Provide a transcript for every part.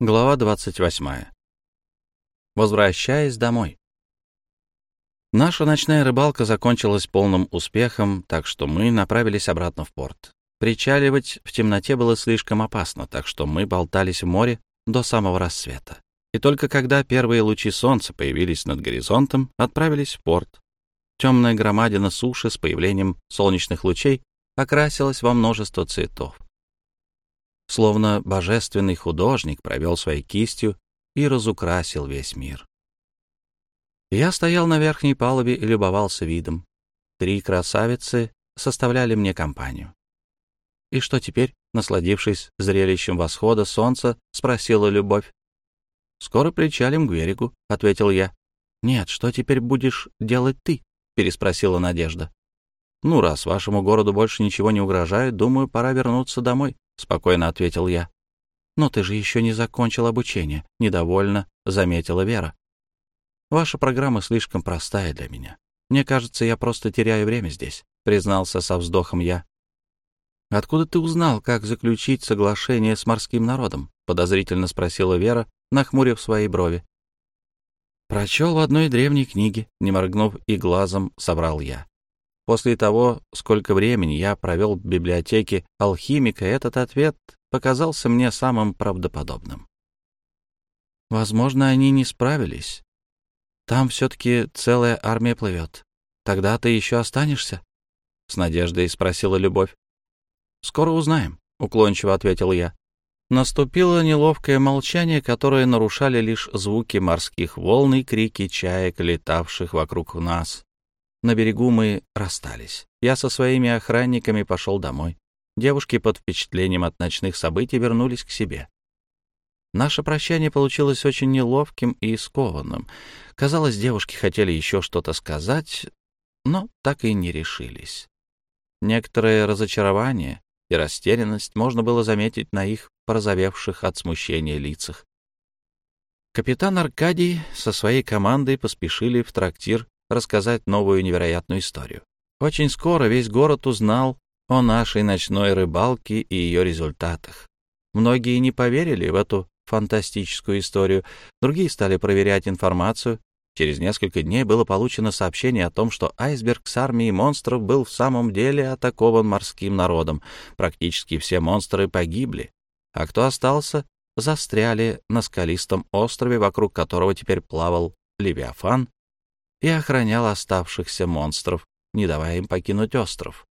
Глава 28. Возвращаясь домой. Наша ночная рыбалка закончилась полным успехом, так что мы направились обратно в порт. Причаливать в темноте было слишком опасно, так что мы болтались в море до самого рассвета. И только когда первые лучи солнца появились над горизонтом, отправились в порт. Темная громадина суши с появлением солнечных лучей окрасилась во множество цветов словно божественный художник провел своей кистью и разукрасил весь мир. Я стоял на верхней палубе и любовался видом. Три красавицы составляли мне компанию. «И что теперь?» — насладившись зрелищем восхода солнца, спросила Любовь. «Скоро причалим к берегу», — ответил я. «Нет, что теперь будешь делать ты?» — переспросила Надежда. «Ну, раз вашему городу больше ничего не угрожает, думаю, пора вернуться домой», — спокойно ответил я. «Но ты же еще не закончил обучение», — недовольно заметила Вера. «Ваша программа слишком простая для меня. Мне кажется, я просто теряю время здесь», — признался со вздохом я. «Откуда ты узнал, как заключить соглашение с морским народом?» — подозрительно спросила Вера, нахмурив свои брови. «Прочел в одной древней книге», — не моргнув и глазом, собрал я. После того, сколько времени я провел в библиотеке алхимика, этот ответ показался мне самым правдоподобным. Возможно, они не справились. Там все-таки целая армия плывет. Тогда ты еще останешься? — с надеждой спросила Любовь. — Скоро узнаем, — уклончиво ответил я. Наступило неловкое молчание, которое нарушали лишь звуки морских волн и крики чаек, летавших вокруг нас. На берегу мы расстались. Я со своими охранниками пошел домой. Девушки под впечатлением от ночных событий вернулись к себе. Наше прощание получилось очень неловким и скованным. Казалось, девушки хотели еще что-то сказать, но так и не решились. Некоторое разочарование и растерянность можно было заметить на их порозовевших от смущения лицах. Капитан Аркадий со своей командой поспешили в трактир рассказать новую невероятную историю. Очень скоро весь город узнал о нашей ночной рыбалке и ее результатах. Многие не поверили в эту фантастическую историю, другие стали проверять информацию. Через несколько дней было получено сообщение о том, что айсберг с армией монстров был в самом деле атакован морским народом. Практически все монстры погибли, а кто остался, застряли на скалистом острове, вокруг которого теперь плавал Левиафан и охранял оставшихся монстров, не давая им покинуть остров.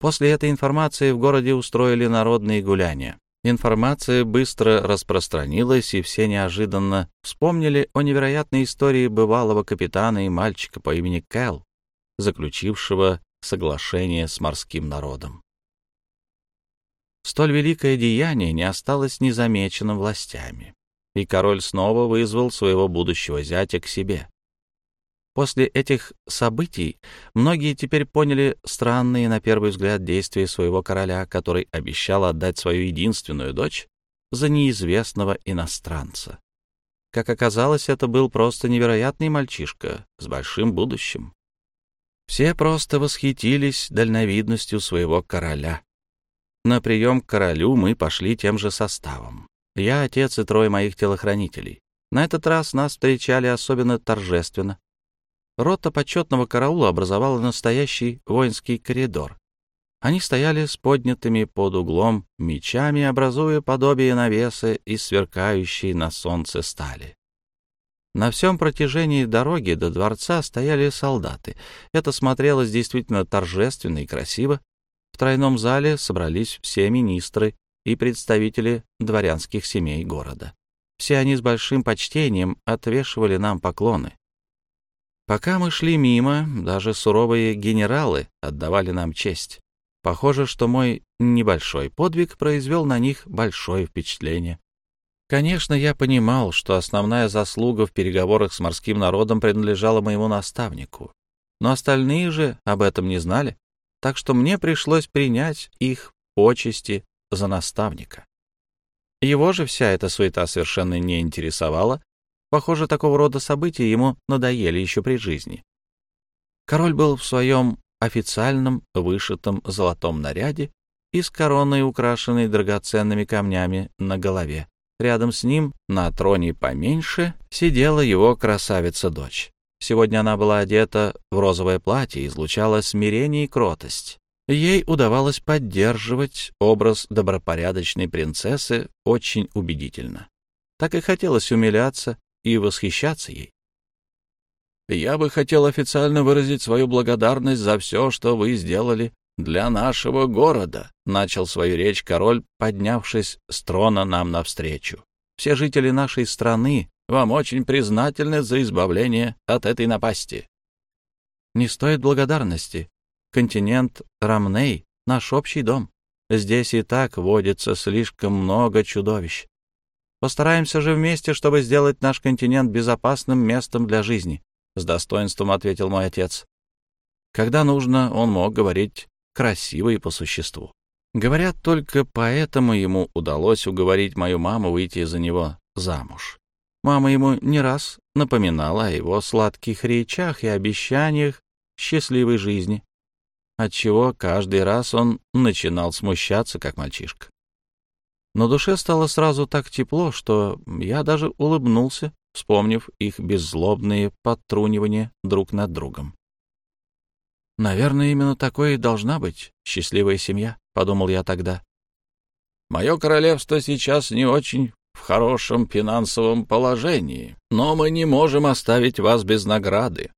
После этой информации в городе устроили народные гуляния. Информация быстро распространилась, и все неожиданно вспомнили о невероятной истории бывалого капитана и мальчика по имени Кэл, заключившего соглашение с морским народом. Столь великое деяние не осталось незамеченным властями, и король снова вызвал своего будущего зятя к себе. После этих событий многие теперь поняли странные, на первый взгляд, действия своего короля, который обещал отдать свою единственную дочь за неизвестного иностранца. Как оказалось, это был просто невероятный мальчишка с большим будущим. Все просто восхитились дальновидностью своего короля. На прием к королю мы пошли тем же составом. Я, отец и трое моих телохранителей. На этот раз нас встречали особенно торжественно. Рота почетного караула образовала настоящий воинский коридор. Они стояли с поднятыми под углом мечами, образуя подобие навеса из сверкающей на солнце стали. На всем протяжении дороги до дворца стояли солдаты. Это смотрелось действительно торжественно и красиво. В тройном зале собрались все министры и представители дворянских семей города. Все они с большим почтением отвешивали нам поклоны. Пока мы шли мимо, даже суровые генералы отдавали нам честь. Похоже, что мой небольшой подвиг произвел на них большое впечатление. Конечно, я понимал, что основная заслуга в переговорах с морским народом принадлежала моему наставнику. Но остальные же об этом не знали, так что мне пришлось принять их почести за наставника. Его же вся эта суета совершенно не интересовала, Похоже, такого рода события ему надоели еще при жизни. Король был в своем официальном вышитом золотом наряде и с короной, украшенной драгоценными камнями на голове. Рядом с ним, на троне поменьше, сидела его красавица-дочь. Сегодня она была одета в розовое платье и излучала смирение и кротость. Ей удавалось поддерживать образ добропорядочной принцессы очень убедительно. Так и хотелось умиляться и восхищаться ей. «Я бы хотел официально выразить свою благодарность за все, что вы сделали для нашего города», — начал свою речь король, поднявшись с трона нам навстречу. «Все жители нашей страны вам очень признательны за избавление от этой напасти». «Не стоит благодарности. Континент Рамней — наш общий дом. Здесь и так водится слишком много чудовищ. Постараемся же вместе, чтобы сделать наш континент безопасным местом для жизни», — с достоинством ответил мой отец. Когда нужно, он мог говорить красиво и по существу. Говорят, только поэтому ему удалось уговорить мою маму выйти за него замуж. Мама ему не раз напоминала о его сладких речах и обещаниях счастливой жизни, отчего каждый раз он начинал смущаться, как мальчишка. Но душе стало сразу так тепло, что я даже улыбнулся, вспомнив их беззлобные подтрунивания друг над другом. Наверное, именно такой и должна быть счастливая семья, — подумал я тогда. Мое королевство сейчас не очень в хорошем финансовом положении, но мы не можем оставить вас без награды.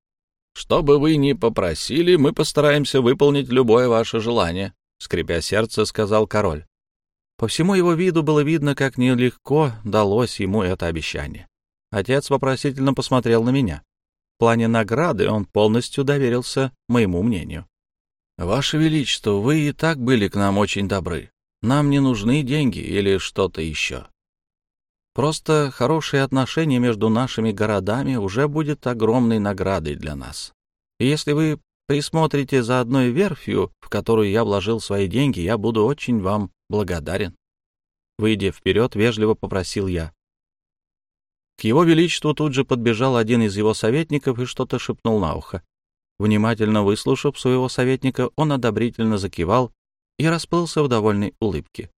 Что бы вы ни попросили, мы постараемся выполнить любое ваше желание, — скрипя сердце, сказал король. По всему его виду было видно, как нелегко далось ему это обещание. Отец вопросительно посмотрел на меня. В плане награды он полностью доверился моему мнению. «Ваше Величество, вы и так были к нам очень добры. Нам не нужны деньги или что-то еще. Просто хорошие отношения между нашими городами уже будет огромной наградой для нас. И если вы присмотрите за одной верфью, в которую я вложил свои деньги, я буду очень вам благодарен. Выйдя вперед, вежливо попросил я. К его величеству тут же подбежал один из его советников и что-то шепнул на ухо. Внимательно выслушав своего советника, он одобрительно закивал и расплылся в довольной улыбке.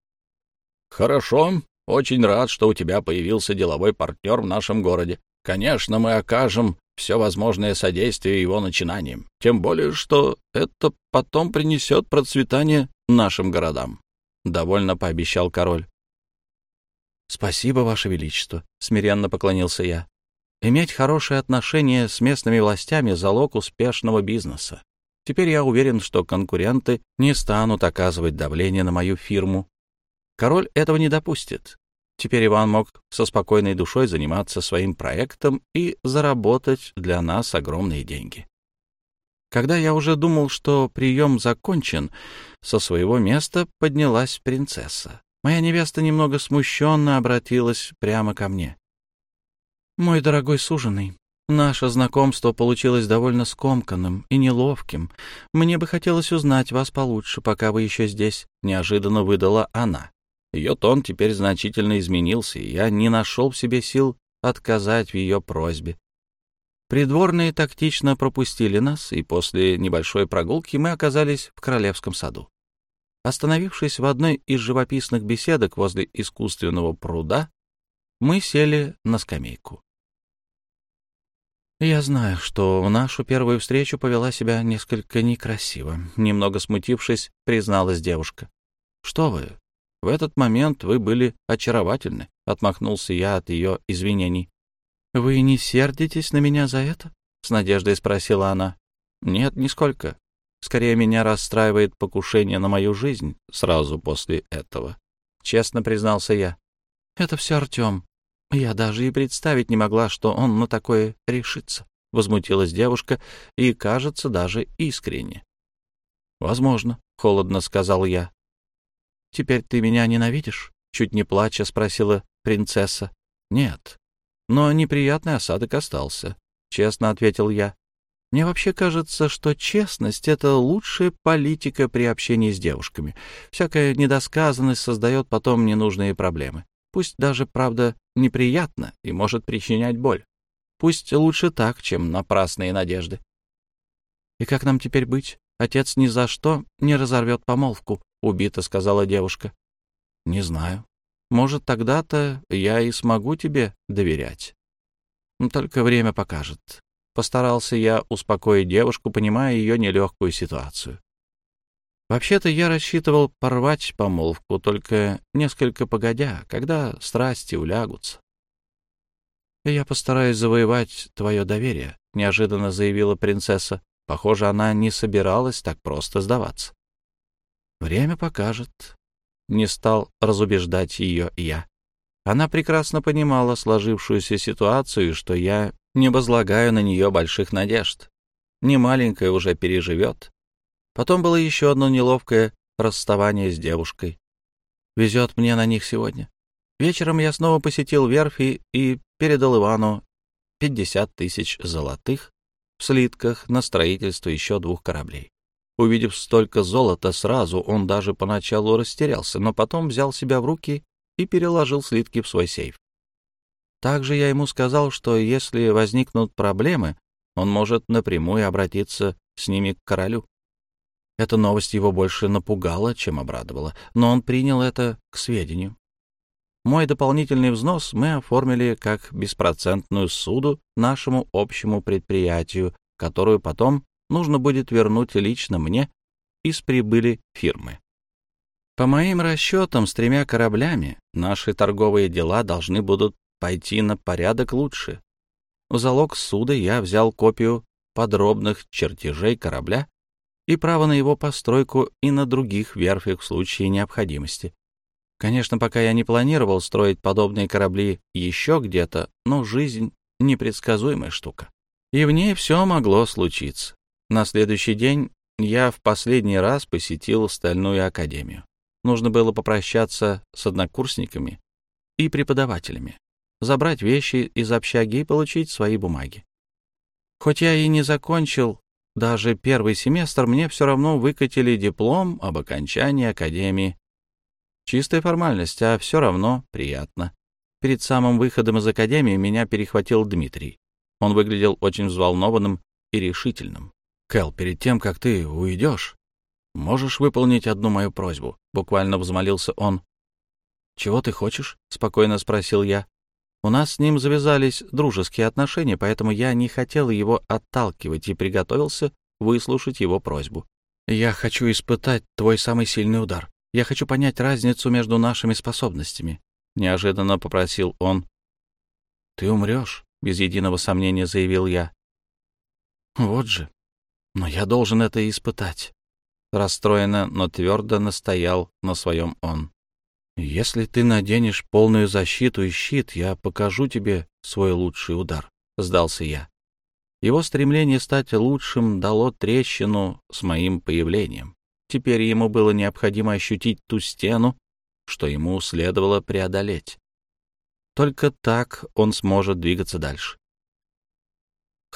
«Хорошо. Очень рад, что у тебя появился деловой партнер в нашем городе. Конечно, мы окажем все возможное содействие его начинаниям. Тем более, что это потом принесет процветание нашим городам», — довольно пообещал король. «Спасибо, Ваше Величество», — смиренно поклонился я. «Иметь хорошие отношения с местными властями — залог успешного бизнеса. Теперь я уверен, что конкуренты не станут оказывать давление на мою фирму. Король этого не допустит. Теперь Иван мог со спокойной душой заниматься своим проектом и заработать для нас огромные деньги. Когда я уже думал, что прием закончен, со своего места поднялась принцесса. Моя невеста немного смущенно обратилась прямо ко мне. «Мой дорогой суженый, наше знакомство получилось довольно скомканным и неловким. Мне бы хотелось узнать вас получше, пока вы еще здесь», — неожиданно выдала она. Ее тон теперь значительно изменился, и я не нашел в себе сил отказать в ее просьбе. Придворные тактично пропустили нас, и после небольшой прогулки мы оказались в Королевском саду. Остановившись в одной из живописных беседок возле искусственного пруда, мы сели на скамейку. Я знаю, что в нашу первую встречу повела себя несколько некрасиво. Немного смутившись, призналась девушка. «Что вы? В этот момент вы были очаровательны», — отмахнулся я от ее извинений. «Вы не сердитесь на меня за это?» — с надеждой спросила она. «Нет, нисколько. Скорее, меня расстраивает покушение на мою жизнь сразу после этого. Честно признался я. Это все Артем. Я даже и представить не могла, что он на такое решится. Возмутилась девушка и, кажется, даже искренне. Возможно, холодно сказал я. Теперь ты меня ненавидишь? Чуть не плача спросила принцесса. Нет. Но неприятный осадок остался. Честно ответил я. Мне вообще кажется, что честность — это лучшая политика при общении с девушками. Всякая недосказанность создает потом ненужные проблемы. Пусть даже, правда, неприятно и может причинять боль. Пусть лучше так, чем напрасные надежды. «И как нам теперь быть? Отец ни за что не разорвет помолвку», — убито сказала девушка. «Не знаю. Может, тогда-то я и смогу тебе доверять. Только время покажет. Постарался я успокоить девушку, понимая ее нелегкую ситуацию. Вообще-то я рассчитывал порвать помолвку, только несколько погодя, когда страсти улягутся. «Я постараюсь завоевать твое доверие», — неожиданно заявила принцесса. Похоже, она не собиралась так просто сдаваться. «Время покажет», — не стал разубеждать ее я. Она прекрасно понимала сложившуюся ситуацию, что я не возлагаю на нее больших надежд. Не маленькая уже переживет. Потом было еще одно неловкое расставание с девушкой. Везет мне на них сегодня. Вечером я снова посетил верфи и передал Ивану 50 тысяч золотых в слитках на строительство еще двух кораблей. Увидев столько золота сразу, он даже поначалу растерялся, но потом взял себя в руки и переложил слитки в свой сейф. Также я ему сказал, что если возникнут проблемы, он может напрямую обратиться с ними к королю. Эта новость его больше напугала, чем обрадовала, но он принял это к сведению. Мой дополнительный взнос мы оформили как беспроцентную суду нашему общему предприятию, которую потом нужно будет вернуть лично мне из прибыли фирмы. По моим расчетам, с тремя кораблями наши торговые дела должны будут пойти на порядок лучше. В залог суда я взял копию подробных чертежей корабля и право на его постройку и на других верфях в случае необходимости. Конечно, пока я не планировал строить подобные корабли еще где-то, но жизнь — непредсказуемая штука. И в ней все могло случиться. На следующий день я в последний раз посетил Стальную Академию. Нужно было попрощаться с однокурсниками и преподавателями, забрать вещи из общаги и получить свои бумаги. Хоть я и не закончил даже первый семестр, мне все равно выкатили диплом об окончании Академии Чистая формальность, а все равно приятно. Перед самым выходом из академии меня перехватил Дмитрий. Он выглядел очень взволнованным и решительным. «Кэл, перед тем, как ты уйдешь, можешь выполнить одну мою просьбу?» — буквально взмолился он. «Чего ты хочешь?» — спокойно спросил я. У нас с ним завязались дружеские отношения, поэтому я не хотел его отталкивать и приготовился выслушать его просьбу. «Я хочу испытать твой самый сильный удар. Я хочу понять разницу между нашими способностями», — неожиданно попросил он. «Ты умрешь», — без единого сомнения заявил я. «Вот же. Но я должен это испытать». Расстроенно, но твердо настоял на своем он. «Если ты наденешь полную защиту и щит, я покажу тебе свой лучший удар», — сдался я. Его стремление стать лучшим дало трещину с моим появлением. Теперь ему было необходимо ощутить ту стену, что ему следовало преодолеть. Только так он сможет двигаться дальше.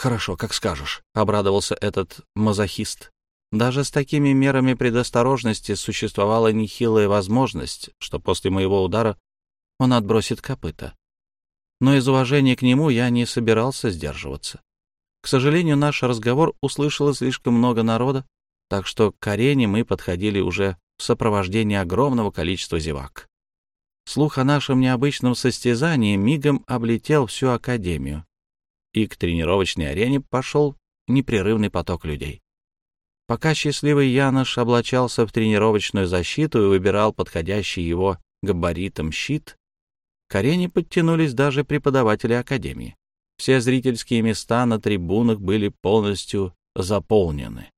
«Хорошо, как скажешь», — обрадовался этот мазохист. Даже с такими мерами предосторожности существовала нехилая возможность, что после моего удара он отбросит копыта. Но из уважения к нему я не собирался сдерживаться. К сожалению, наш разговор услышало слишком много народа, так что к арене мы подходили уже в сопровождении огромного количества зевак. Слух о нашем необычном состязании мигом облетел всю академию, и к тренировочной арене пошел непрерывный поток людей. Пока счастливый Янош облачался в тренировочную защиту и выбирал подходящий его габаритом щит, к арене подтянулись даже преподаватели академии. Все зрительские места на трибунах были полностью заполнены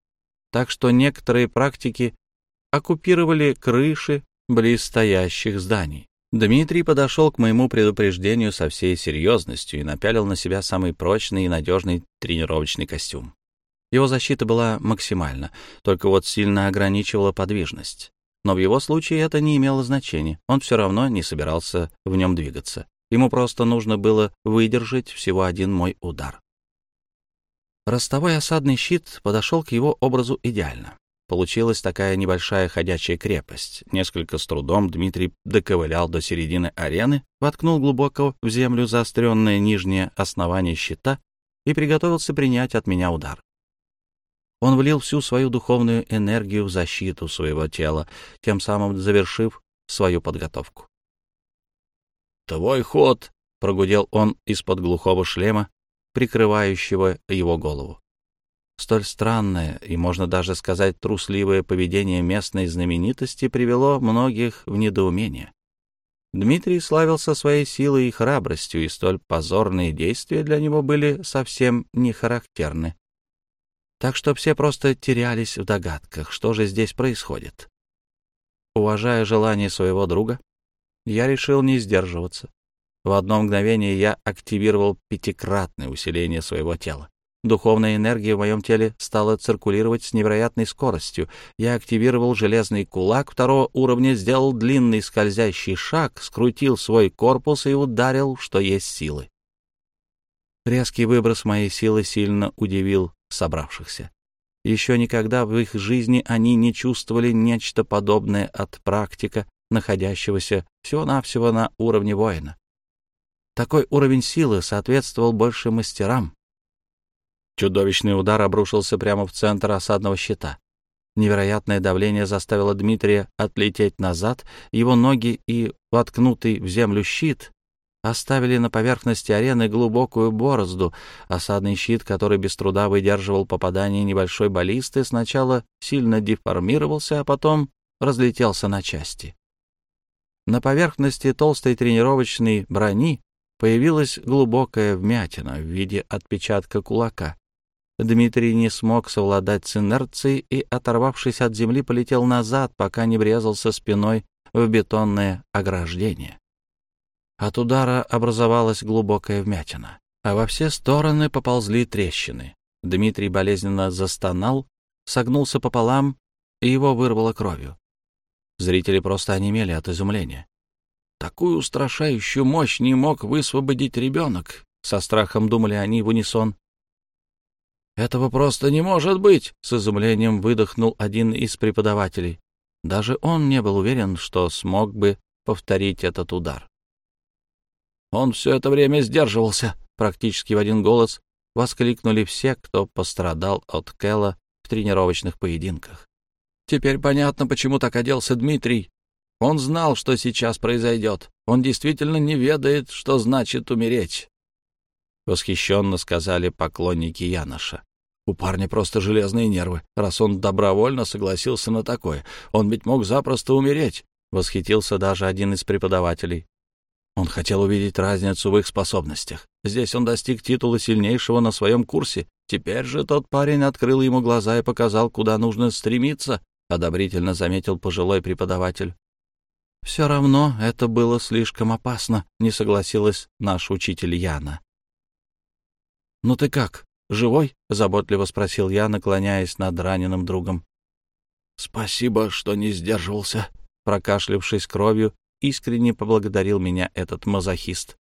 так что некоторые практики оккупировали крыши близстоящих зданий. Дмитрий подошел к моему предупреждению со всей серьезностью и напялил на себя самый прочный и надежный тренировочный костюм. Его защита была максимальна, только вот сильно ограничивала подвижность. Но в его случае это не имело значения, он все равно не собирался в нем двигаться. Ему просто нужно было выдержать всего один мой удар. Ростовой осадный щит подошел к его образу идеально. Получилась такая небольшая ходячая крепость. Несколько с трудом Дмитрий доковылял до середины арены, воткнул глубоко в землю заостренное нижнее основание щита и приготовился принять от меня удар. Он влил всю свою духовную энергию в защиту своего тела, тем самым завершив свою подготовку. «Твой ход!» — прогудел он из-под глухого шлема, прикрывающего его голову. Столь странное и, можно даже сказать, трусливое поведение местной знаменитости привело многих в недоумение. Дмитрий славился своей силой и храбростью, и столь позорные действия для него были совсем не характерны. Так что все просто терялись в догадках, что же здесь происходит. Уважая желание своего друга, я решил не сдерживаться. В одно мгновение я активировал пятикратное усиление своего тела. Духовная энергия в моем теле стала циркулировать с невероятной скоростью. Я активировал железный кулак второго уровня, сделал длинный скользящий шаг, скрутил свой корпус и ударил, что есть силы. Резкий выброс моей силы сильно удивил собравшихся. Еще никогда в их жизни они не чувствовали нечто подобное от практика, находящегося всего-навсего на уровне воина. Такой уровень силы соответствовал больше мастерам, Чудовищный удар обрушился прямо в центр осадного щита. Невероятное давление заставило Дмитрия отлететь назад, его ноги и воткнутый в землю щит оставили на поверхности арены глубокую борозду. Осадный щит, который без труда выдерживал попадание небольшой баллисты, сначала сильно деформировался, а потом разлетелся на части. На поверхности толстой тренировочной брони появилась глубокая вмятина в виде отпечатка кулака. Дмитрий не смог совладать с инерцией и, оторвавшись от земли, полетел назад, пока не врезался спиной в бетонное ограждение. От удара образовалась глубокая вмятина, а во все стороны поползли трещины. Дмитрий болезненно застонал, согнулся пополам, и его вырвало кровью. Зрители просто онемели от изумления. Такую устрашающую мощь не мог высвободить ребенок, со страхом думали они в унисон. «Этого просто не может быть!» — с изумлением выдохнул один из преподавателей. Даже он не был уверен, что смог бы повторить этот удар. «Он все это время сдерживался!» — практически в один голос воскликнули все, кто пострадал от Кэлла в тренировочных поединках. «Теперь понятно, почему так оделся Дмитрий. Он знал, что сейчас произойдет. Он действительно не ведает, что значит умереть. — восхищенно сказали поклонники Яноша. «У парня просто железные нервы, раз он добровольно согласился на такое. Он ведь мог запросто умереть», — восхитился даже один из преподавателей. Он хотел увидеть разницу в их способностях. Здесь он достиг титула сильнейшего на своем курсе. Теперь же тот парень открыл ему глаза и показал, куда нужно стремиться, — одобрительно заметил пожилой преподаватель. «Все равно это было слишком опасно», — не согласилась наш учитель Яна. «Ну ты как, живой?» — заботливо спросил я, наклоняясь над раненым другом. «Спасибо, что не сдерживался», — прокашлявшись кровью, искренне поблагодарил меня этот мазохист.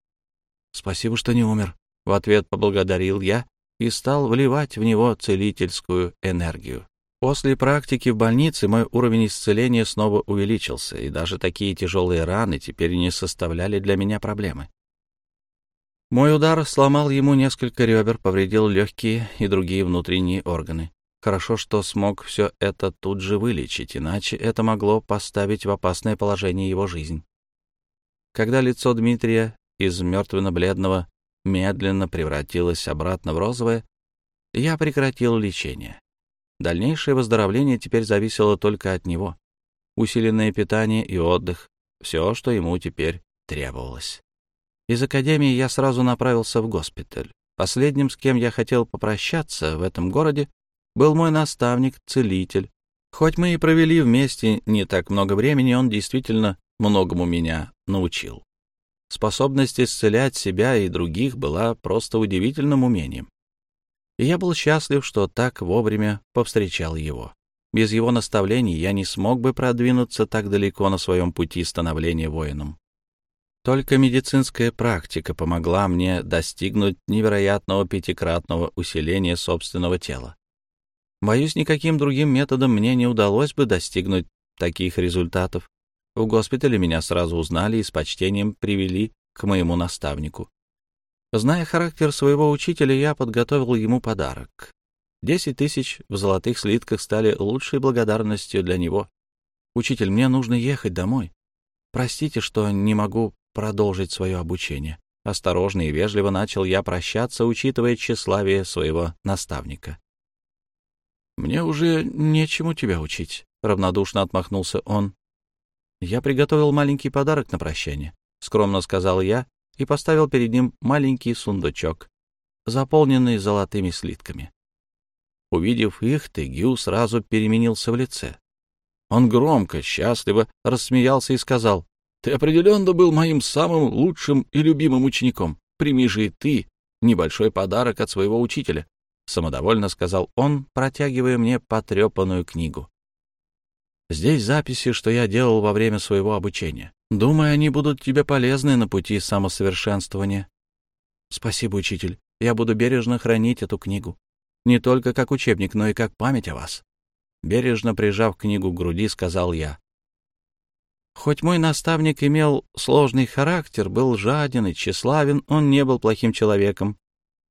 «Спасибо, что не умер», — в ответ поблагодарил я и стал вливать в него целительскую энергию. После практики в больнице мой уровень исцеления снова увеличился, и даже такие тяжелые раны теперь не составляли для меня проблемы. Мой удар сломал ему несколько ребер, повредил легкие и другие внутренние органы. Хорошо, что смог все это тут же вылечить, иначе это могло поставить в опасное положение его жизнь. Когда лицо Дмитрия из мертвенно-бледного медленно превратилось обратно в розовое, я прекратил лечение. Дальнейшее выздоровление теперь зависело только от него. Усиленное питание и отдых — все, что ему теперь требовалось. Из академии я сразу направился в госпиталь. Последним, с кем я хотел попрощаться в этом городе, был мой наставник-целитель. Хоть мы и провели вместе не так много времени, он действительно многому меня научил. Способность исцелять себя и других была просто удивительным умением. И я был счастлив, что так вовремя повстречал его. Без его наставлений я не смог бы продвинуться так далеко на своем пути становления воином. Только медицинская практика помогла мне достигнуть невероятного пятикратного усиления собственного тела. Боюсь, никаким другим методом мне не удалось бы достигнуть таких результатов. В госпитале меня сразу узнали и с почтением привели к моему наставнику. Зная характер своего учителя, я подготовил ему подарок. Десять тысяч в золотых слитках стали лучшей благодарностью для него. «Учитель, мне нужно ехать домой. Простите, что не могу продолжить свое обучение. Осторожно и вежливо начал я прощаться, учитывая тщеславие своего наставника. «Мне уже нечему тебя учить», — равнодушно отмахнулся он. «Я приготовил маленький подарок на прощание», — скромно сказал я и поставил перед ним маленький сундучок, заполненный золотыми слитками. Увидев их, Тегю сразу переменился в лице. Он громко, счастливо рассмеялся и сказал, «Ты определенно был моим самым лучшим и любимым учеником. Прими же и ты небольшой подарок от своего учителя», — самодовольно сказал он, протягивая мне потрепанную книгу. «Здесь записи, что я делал во время своего обучения. Думаю, они будут тебе полезны на пути самосовершенствования». «Спасибо, учитель. Я буду бережно хранить эту книгу. Не только как учебник, но и как память о вас. Бережно прижав книгу к груди, сказал я. Хоть мой наставник имел сложный характер, был жаден и тщеславен, он не был плохим человеком.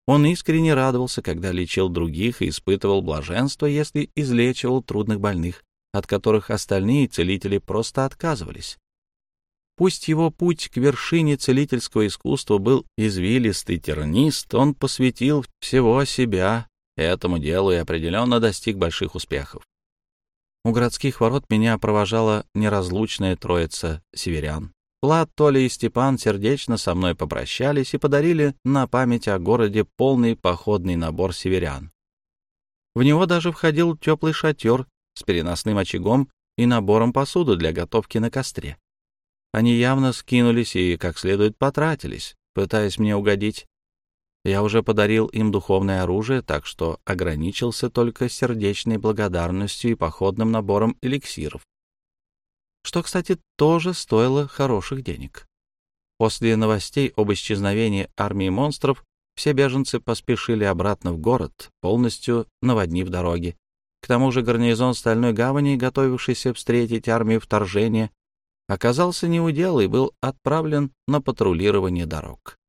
Он искренне радовался, когда лечил других и испытывал блаженство, если излечивал трудных больных, от которых остальные целители просто отказывались. Пусть его путь к вершине целительского искусства был извилистый тернист, он посвятил всего себя этому делу и определенно достиг больших успехов. У городских ворот меня провожала неразлучная троица северян. Влад, Толя и Степан сердечно со мной попрощались и подарили на память о городе полный походный набор северян. В него даже входил теплый шатер с переносным очагом и набором посуды для готовки на костре. Они явно скинулись и как следует потратились, пытаясь мне угодить. Я уже подарил им духовное оружие, так что ограничился только сердечной благодарностью и походным набором эликсиров. Что, кстати, тоже стоило хороших денег. После новостей об исчезновении армии монстров все беженцы поспешили обратно в город, полностью наводнив дороги. К тому же гарнизон Стальной Гавани, готовившийся встретить армию вторжения, оказался неудел и был отправлен на патрулирование дорог.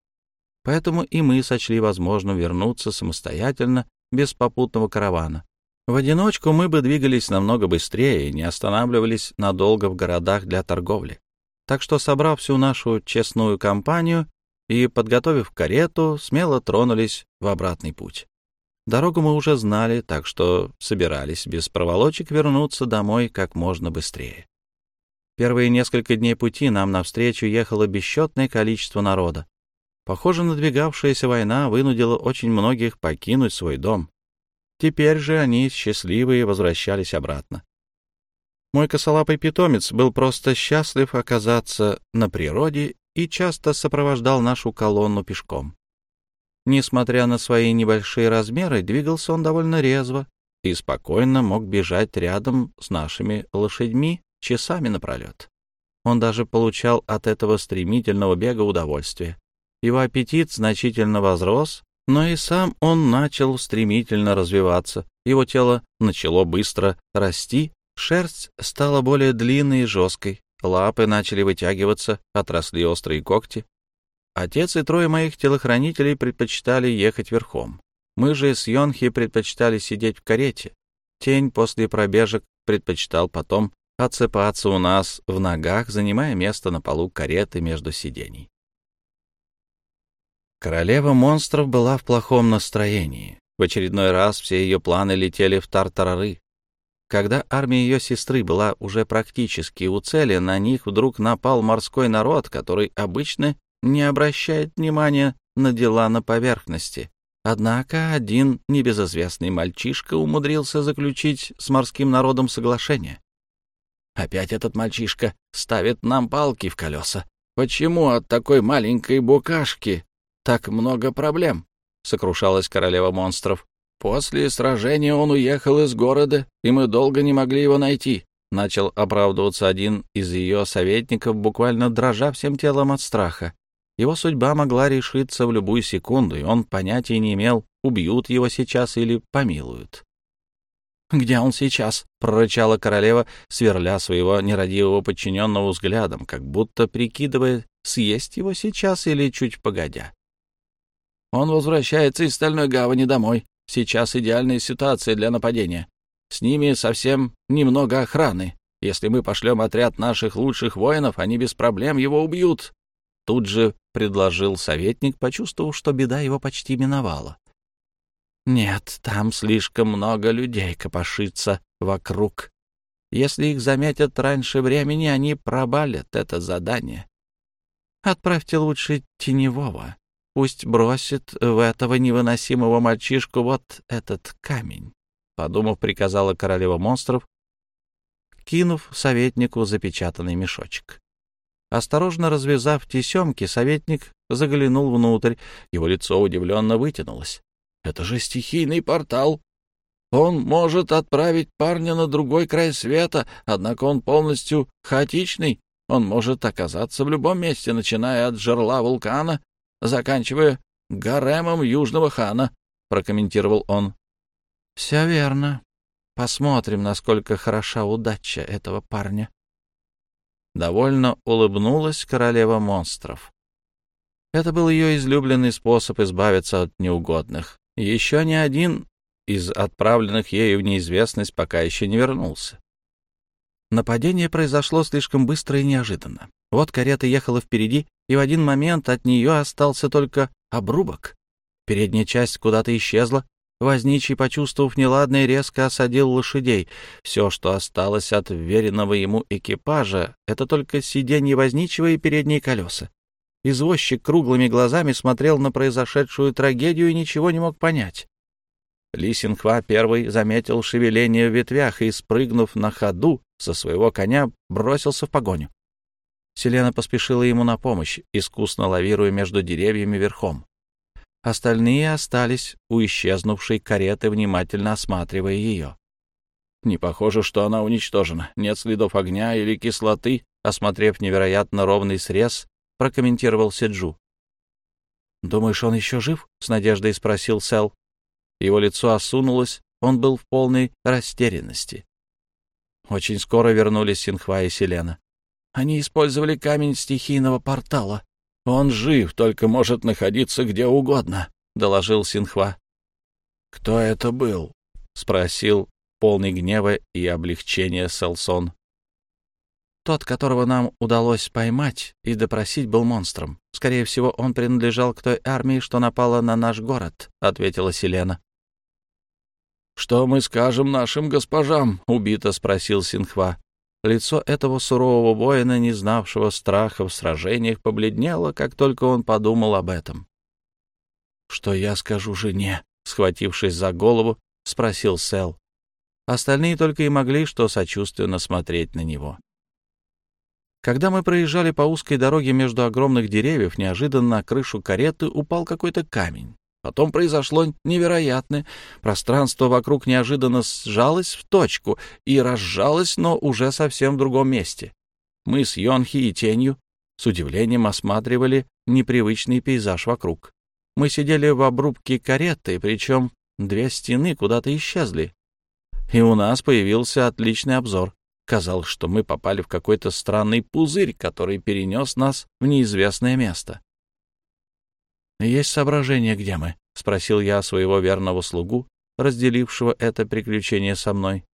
Поэтому и мы сочли возможным вернуться самостоятельно, без попутного каравана. В одиночку мы бы двигались намного быстрее и не останавливались надолго в городах для торговли. Так что, собрав всю нашу честную компанию и подготовив карету, смело тронулись в обратный путь. Дорогу мы уже знали, так что собирались без проволочек вернуться домой как можно быстрее. Первые несколько дней пути нам навстречу ехало бесчетное количество народа. Похоже, надвигавшаяся война вынудила очень многих покинуть свой дом. Теперь же они, счастливые, возвращались обратно. Мой косолапый питомец был просто счастлив оказаться на природе и часто сопровождал нашу колонну пешком. Несмотря на свои небольшие размеры, двигался он довольно резво и спокойно мог бежать рядом с нашими лошадьми часами напролет. Он даже получал от этого стремительного бега удовольствие. Его аппетит значительно возрос, но и сам он начал стремительно развиваться. Его тело начало быстро расти, шерсть стала более длинной и жесткой, лапы начали вытягиваться, отросли острые когти. Отец и трое моих телохранителей предпочитали ехать верхом. Мы же с Йонхи предпочитали сидеть в карете. Тень после пробежек предпочитал потом отсыпаться у нас в ногах, занимая место на полу кареты между сидений. Королева монстров была в плохом настроении. В очередной раз все ее планы летели в тартарары. Когда армия ее сестры была уже практически у цели, на них вдруг напал морской народ, который обычно не обращает внимания на дела на поверхности. Однако один небезызвестный мальчишка умудрился заключить с морским народом соглашение. Опять этот мальчишка ставит нам палки в колеса. Почему от такой маленькой букашки так много проблем? Сокрушалась королева монстров. После сражения он уехал из города, и мы долго не могли его найти. Начал оправдываться один из ее советников, буквально дрожа всем телом от страха. Его судьба могла решиться в любую секунду, и он понятия не имел, убьют его сейчас или помилуют. «Где он сейчас?» — прорычала королева, сверля своего нерадивого подчиненного взглядом, как будто прикидывая, съесть его сейчас или чуть погодя. «Он возвращается из Стальной Гавани домой. Сейчас идеальная ситуация для нападения. С ними совсем немного охраны. Если мы пошлем отряд наших лучших воинов, они без проблем его убьют». тут же предложил советник, почувствовав, что беда его почти миновала. «Нет, там слишком много людей копошится вокруг. Если их заметят раньше времени, они пробалят это задание. Отправьте лучше теневого. Пусть бросит в этого невыносимого мальчишку вот этот камень», — подумав, приказала королева монстров, кинув советнику запечатанный мешочек. Осторожно развязав тесемки, советник заглянул внутрь. Его лицо удивленно вытянулось. «Это же стихийный портал. Он может отправить парня на другой край света, однако он полностью хаотичный. Он может оказаться в любом месте, начиная от жерла вулкана, заканчивая гаремом южного хана», — прокомментировал он. «Все верно. Посмотрим, насколько хороша удача этого парня». Довольно улыбнулась королева монстров. Это был ее излюбленный способ избавиться от неугодных. Еще ни один из отправленных ею в неизвестность пока еще не вернулся. Нападение произошло слишком быстро и неожиданно. Вот карета ехала впереди, и в один момент от нее остался только обрубок. Передняя часть куда-то исчезла, Возничий, почувствовав неладное, резко осадил лошадей. Все, что осталось от веренного ему экипажа, это только сиденье возничего и передние колеса. Извозчик круглыми глазами смотрел на произошедшую трагедию и ничего не мог понять. Ли Синхва первый заметил шевеление в ветвях и, спрыгнув на ходу со своего коня, бросился в погоню. Селена поспешила ему на помощь, искусно лавируя между деревьями верхом. Остальные остались у исчезнувшей кареты, внимательно осматривая ее. Не похоже, что она уничтожена. Нет следов огня или кислоты. Осмотрев невероятно ровный срез, прокомментировал Седжу. «Думаешь, он еще жив?» — с надеждой спросил Сел. Его лицо осунулось, он был в полной растерянности. Очень скоро вернулись Синхва и Селена. Они использовали камень стихийного портала. «Он жив, только может находиться где угодно», — доложил Синхва. «Кто это был?» — спросил полный гнева и облегчения Селсон. «Тот, которого нам удалось поймать и допросить, был монстром. Скорее всего, он принадлежал к той армии, что напала на наш город», — ответила Селена. «Что мы скажем нашим госпожам?» — убито спросил Синхва. Лицо этого сурового воина, не знавшего страха в сражениях, побледнело, как только он подумал об этом. «Что я скажу жене?» — схватившись за голову, спросил Сел. Остальные только и могли что сочувственно смотреть на него. Когда мы проезжали по узкой дороге между огромных деревьев, неожиданно на крышу кареты упал какой-то камень. Потом произошло невероятное. Пространство вокруг неожиданно сжалось в точку и разжалось, но уже совсем в другом месте. Мы с Йонхи и Тенью с удивлением осматривали непривычный пейзаж вокруг. Мы сидели в обрубке кареты, причем две стены куда-то исчезли. И у нас появился отличный обзор. Казалось, что мы попали в какой-то странный пузырь, который перенес нас в неизвестное место. «Есть соображение, где мы?» — спросил я своего верного слугу, разделившего это приключение со мной.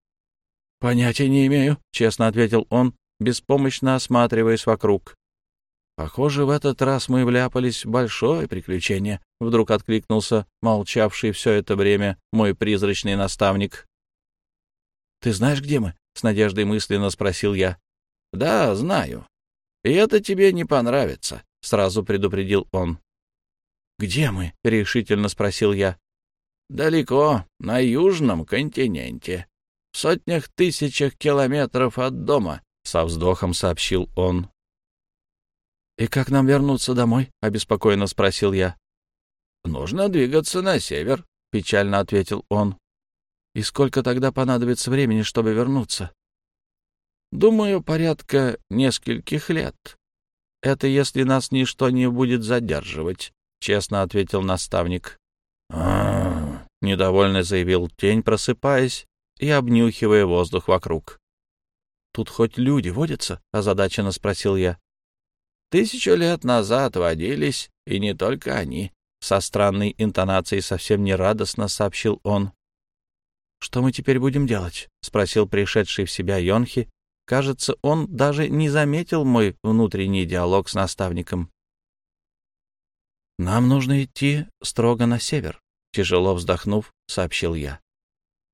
«Понятия не имею», — честно ответил он, беспомощно осматриваясь вокруг. «Похоже, в этот раз мы вляпались в большое приключение», — вдруг откликнулся молчавший все это время мой призрачный наставник. «Ты знаешь, где мы?» — с надеждой мысленно спросил я. «Да, знаю. И это тебе не понравится», — сразу предупредил он. «Где мы?» — решительно спросил я. «Далеко, на южном континенте, в сотнях тысячах километров от дома», — со вздохом сообщил он. «И как нам вернуться домой?» — обеспокоенно спросил я. «Нужно двигаться на север», — печально ответил он. «И сколько тогда понадобится времени, чтобы вернуться?» «Думаю, порядка нескольких лет. Это если нас ничто не будет задерживать», — честно ответил наставник. недовольно заявил тень, просыпаясь и обнюхивая воздух вокруг. «Тут хоть люди водятся?» — озадаченно спросил я. «Тысячу лет назад водились, и не только они», — со странной интонацией совсем нерадостно сообщил он. «Что мы теперь будем делать?» — спросил пришедший в себя Йонхи. Кажется, он даже не заметил мой внутренний диалог с наставником. «Нам нужно идти строго на север», — тяжело вздохнув, сообщил я.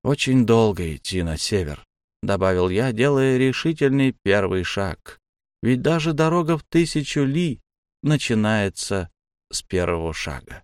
«Очень долго идти на север», — добавил я, делая решительный первый шаг. «Ведь даже дорога в тысячу ли начинается с первого шага».